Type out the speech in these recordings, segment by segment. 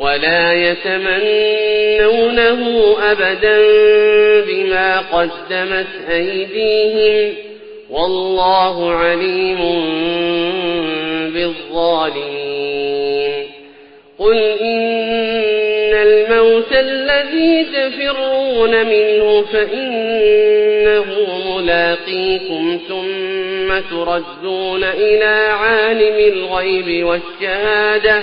ولا يتمنونه أبدا بما قدمت أيديهم والله عليم بالظالمين. قل إن الموت الذي تفرون منه فإنه ملاقيكم ثم تردون إلى عالم الغيب والشهادة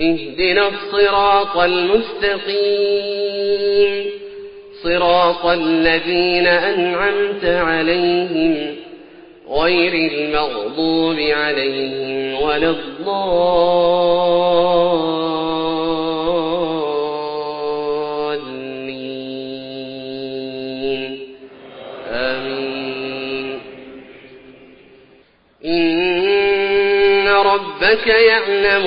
اهدنا الصراط المستقيم. صراط الذين أنعمت عليهم غير المغضوب عليهم ولا الضالين. آمين. إن ربك يعلم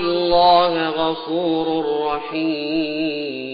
الله غفور رحيم.